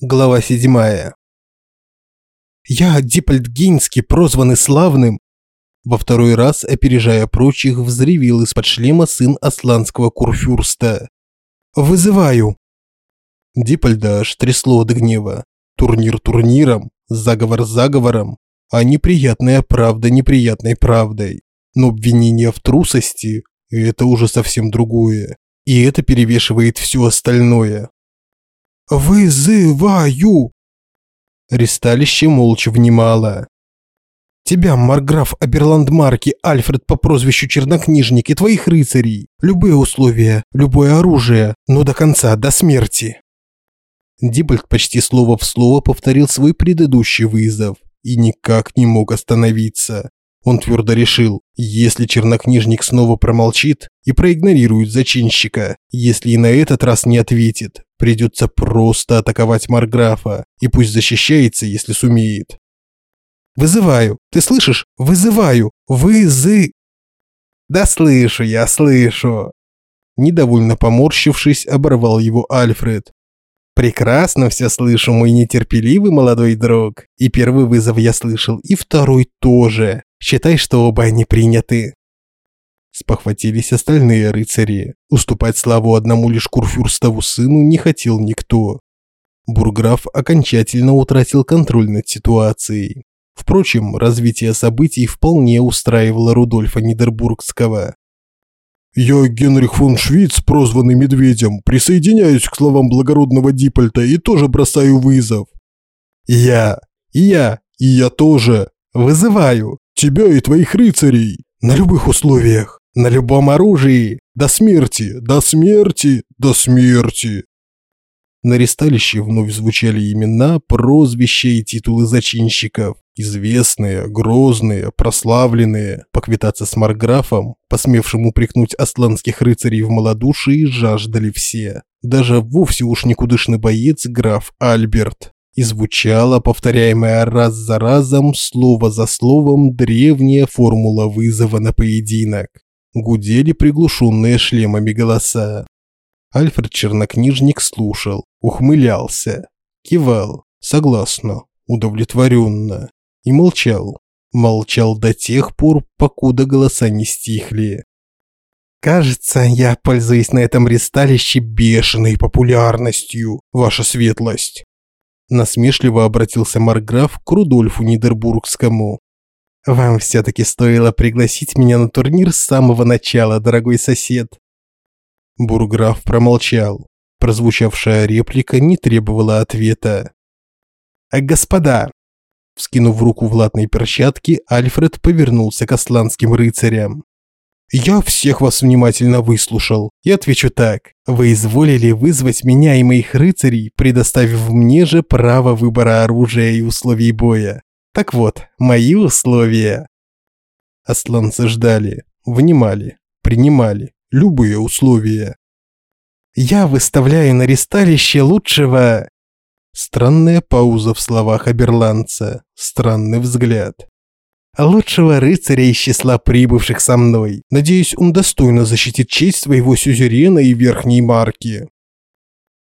Глава 7. Я Диппольдгейнский, прозванный славным, во второй раз, опережая прочих, взревел из-под шлема сын асланского курфюрста. «Вызываю!» Диппольда аж трясло от гнева. Турнир турниром, заговор заговором, а неприятная правда неприятной правдой. Но обвинение в трусости – это уже совсем другое. И это перевешивает все остальное. «Вызываю!» Ристалище молча внимало. «Тебя, марграф Аберландмарки, Альфред по прозвищу Чернокнижник и твоих рыцарей. Любые условия, любое оружие, но до конца, до смерти». Дибальд почти слово в слово повторил свой предыдущий вызов и никак не мог остановиться. Он твердо решил, если чернокнижник снова промолчит и проигнорирует зачинщика, если и на этот раз не ответит, придется просто атаковать Марграфа, и пусть защищается, если сумеет. «Вызываю! Ты слышишь? Вызываю! Вызы...» «Да слышу я, слышу!» Недовольно поморщившись, оборвал его Альфред. «Прекрасно все слышу, мой нетерпеливый молодой друг. И первый вызов я слышал, и второй тоже. Считай, что оба они приняты. Спохватились остальные рыцари. Уступать славу одному лишь Курфюрстову сыну не хотел никто. Бурграф окончательно утратил контроль над ситуацией. Впрочем, развитие событий вполне устраивало Рудольфа Нидербургского. «Я, Генрих фон Швиц, прозванный Медведем, присоединяюсь к словам благородного Диппольта и тоже бросаю вызов». «Я, я, и я тоже. Вызываю. Тебя и твоих рыцарей. На любых условиях. На любом оружии. До смерти, до смерти, до смерти. На ресталище вновь звучали имена, прозвища и титулы зачинщиков. Известные, грозные, прославленные. Поквитаться с Марграфом, посмевшим упрекнуть асланских рыцарей в малодушии, жаждали все. Даже вовсе уж никудышный боец граф Альберт и звучала, повторяемая раз за разом, слово за словом, древняя формула вызова на поединок. Гудели приглушенные шлемами голоса. Альфред Чернокнижник слушал, ухмылялся, кивал, согласно, удовлетворенно, и молчал. Молчал до тех пор, покуда голоса не стихли. «Кажется, я пользуюсь на этом ресталище бешеной популярностью, ваша светлость», Насмешливо обратился Марграф к Рудольфу Нидербургскому. «Вам все-таки стоило пригласить меня на турнир с самого начала, дорогой сосед». Бурграф промолчал. Прозвучавшая реплика не требовала ответа. «А «Господа!» Вскинув руку в латной перчатке, Альфред повернулся к асланским рыцарям. Я всех вас внимательно выслушал и отвечу так. Вы изволили вызвать меня и моих рыцарей, предоставив мне же право выбора оружия и условий боя. Так вот, мои условия. Асланцы ждали, внимали, принимали любые условия. Я выставляю на ресталище лучшего... Странная пауза в словах Аберландца, странный взгляд лучшего рыцаря из числа прибывших со мной. Надеюсь, он достойно защитит честь своего сюзерена и верхней марки.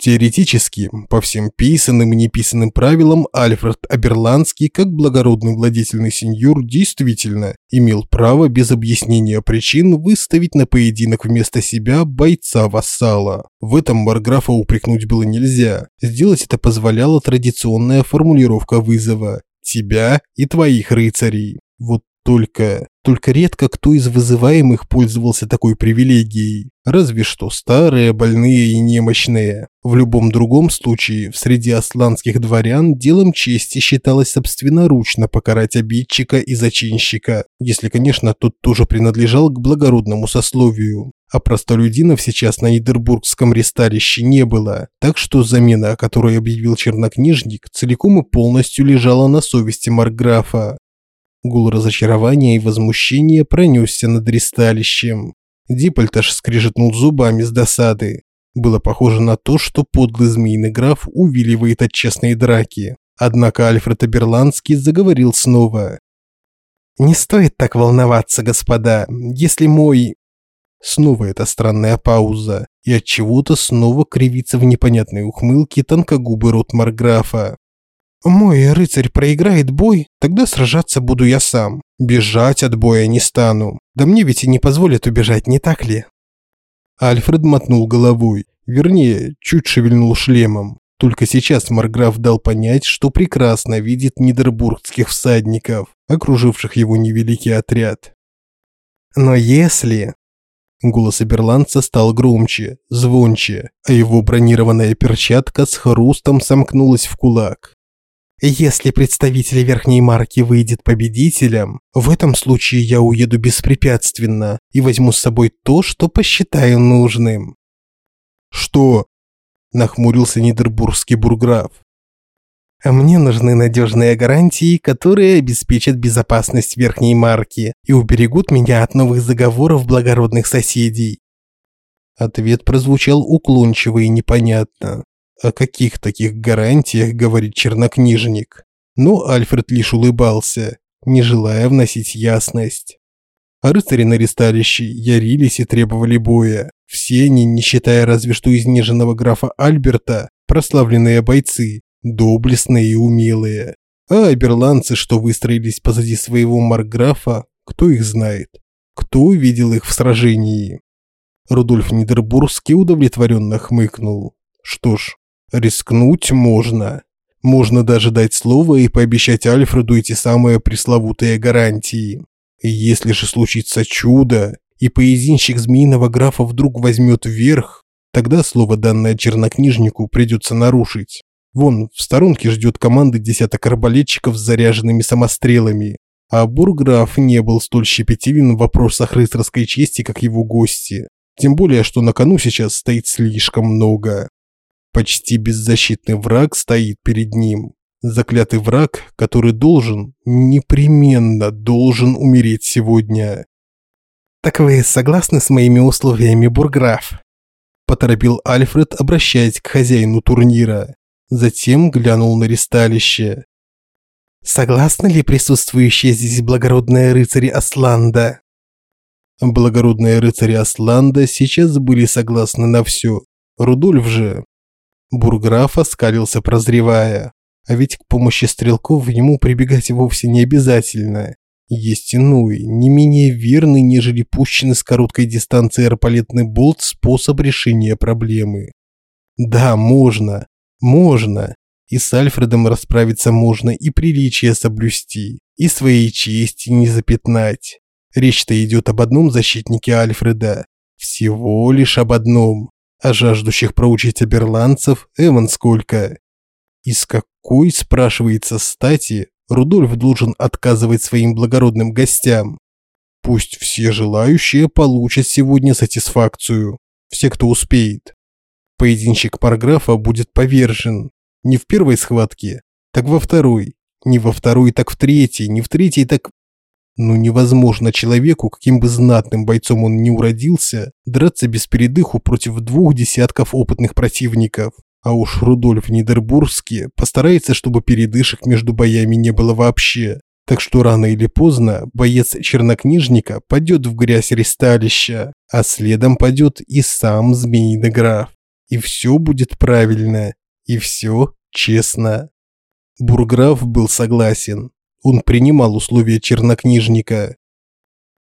Теоретически, по всем писанным и неписанным правилам, Альфред Аберландский, как благородный владетельный сеньор, действительно имел право без объяснения причин выставить на поединок вместо себя бойца-вассала. В этом Марграфа упрекнуть было нельзя. Сделать это позволяла традиционная формулировка вызова «тебя и твоих рыцарей». Вот только... Только редко кто из вызываемых пользовался такой привилегией. Разве что старые, больные и немощные. В любом другом случае, в среди асланских дворян делом чести считалось собственноручно покарать обидчика и зачинщика, если, конечно, тот тоже принадлежал к благородному сословию. А простолюдинов сейчас на Нидербургском ресталище не было, так что замена, о которой объявил чернокнижник, целиком и полностью лежала на совести Марграфа. Гул разочарования и возмущения пронесся над ристалищем. Дипольташ скрежетнул зубами с досады. Было похоже на то, что подлый змеиный граф увиливает от честной драки. Однако Альфред Аберландский заговорил снова. «Не стоит так волноваться, господа. Если мой Снова эта странная пауза, и от чего-то снова кривится в непонятной ухмылке тонкогубый рот Марграфа. Мой рыцарь проиграет бой, тогда сражаться буду я сам. Бежать от боя не стану. Да мне ведь и не позволят убежать, не так ли? Альфред мотнул головой, вернее, чуть шевельнул шлемом. Только сейчас Марграф дал понять, что прекрасно видит нидербургских всадников, окруживших его невеликий отряд. Но если... Голос Аберландца стал громче, звонче, а его бронированная перчатка с хрустом сомкнулась в кулак. Если представитель верхней марки выйдет победителем, в этом случае я уеду беспрепятственно и возьму с собой то, что посчитаю нужным. Что? Нахмурился Нидербургский бурграф. Мне нужны надежные гарантии, которые обеспечат безопасность верхней марки и уберегут меня от новых заговоров благородных соседей. Ответ прозвучал уклончиво и непонятно. О каких таких гарантиях говорит чернокнижник? Но Альфред лишь улыбался, не желая вносить ясность. А рыцари на ресталище ярились и требовали боя. Все они, не считая разве что изнеженного графа Альберта, прославленные бойцы, доблестные и умелые. А оберландцы, что выстроились позади своего марграфа, кто их знает? Кто видел их в сражении? Рудольф Нидербургский удовлетворенно хмыкнул. Что ж, Рискнуть можно. Можно даже дать слово и пообещать Альфреду эти самые пресловутые гарантии. И если же случится чудо, и поединщик змеиного графа вдруг возьмет верх, тогда слово данное чернокнижнику придется нарушить. Вон, в сторонке ждет команды десяток арбалетчиков с заряженными самострелами. А бурграф не был столь щепетилен в вопросах рыцарской чести, как его гости. Тем более, что на кону сейчас стоит слишком много. Почти беззащитный враг стоит перед ним. Заклятый враг, который должен, непременно должен умереть сегодня. «Так вы согласны с моими условиями, бурграф?» Поторопил Альфред, обращаясь к хозяину турнира. Затем глянул на ристалище. «Согласны ли присутствующие здесь благородные рыцари Асланда?» Благородные рыцари Асланда сейчас были согласны на все. Рудольф же, Бурграф оскалился, прозревая. А ведь к помощи стрелков ему прибегать вовсе не обязательно. Есть иной, не менее верный, нежели пущенный с короткой дистанции арбалетный болт способ решения проблемы. Да, можно. Можно. И с Альфредом расправиться можно, и приличие соблюсти, и своей чести не запятнать. Речь-то идет об одном защитнике Альфреда. Всего лишь об одном а жаждущих проучить оберландцев Эван сколько. Из какой, спрашивается, стати Рудольф должен отказывать своим благородным гостям? Пусть все желающие получат сегодня сатисфакцию, все, кто успеет. Поединщик парграфа будет повержен не в первой схватке, так во второй, не во второй, так в третьей, не в третьей, так ну невозможно человеку, каким бы знатным бойцом он ни уродился, драться без передыху против двух десятков опытных противников. А уж Рудольф Нидербургский постарается, чтобы передышек между боями не было вообще. Так что рано или поздно боец чернокнижника падет в грязь ресталища, а следом падет и сам змеиный граф. И все будет правильно, и все честно. Бурграф был согласен. Он принимал условия чернокнижника.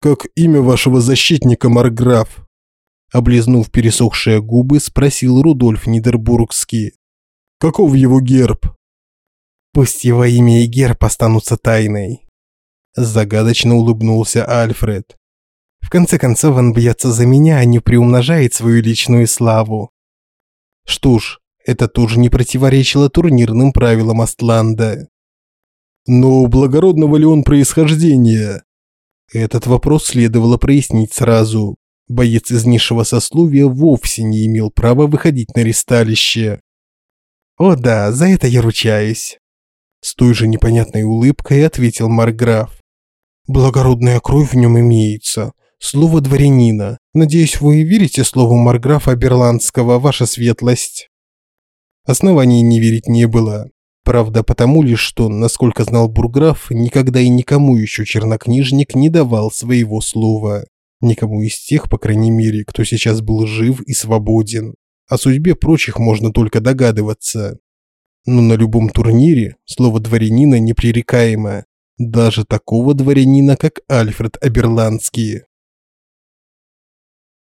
«Как имя вашего защитника, Марграф?» Облизнув пересохшие губы, спросил Рудольф Нидербургский. «Каков его герб?» «Пусть его имя и герб останутся тайной», – загадочно улыбнулся Альфред. «В конце концов он бьется за меня, а не приумножает свою личную славу». Что ж, это тоже не противоречило турнирным правилам Астланда. Но благородного ли он происхождения? Этот вопрос следовало прояснить сразу. Боец из низшего сословия вовсе не имел права выходить на ресталище. «О да, за это я ручаюсь», – с той же непонятной улыбкой ответил Марграф. «Благородная кровь в нем имеется. Слово дворянина. Надеюсь, вы верите слову Марграфа Берландского, ваша светлость?» Оснований не верить не было. Правда, потому лишь, что, насколько знал Бурграф, никогда и никому еще чернокнижник не давал своего слова. Никому из тех, по крайней мере, кто сейчас был жив и свободен. О судьбе прочих можно только догадываться. Но на любом турнире слово дворянина непререкаемо. Даже такого дворянина, как Альфред Аберландский.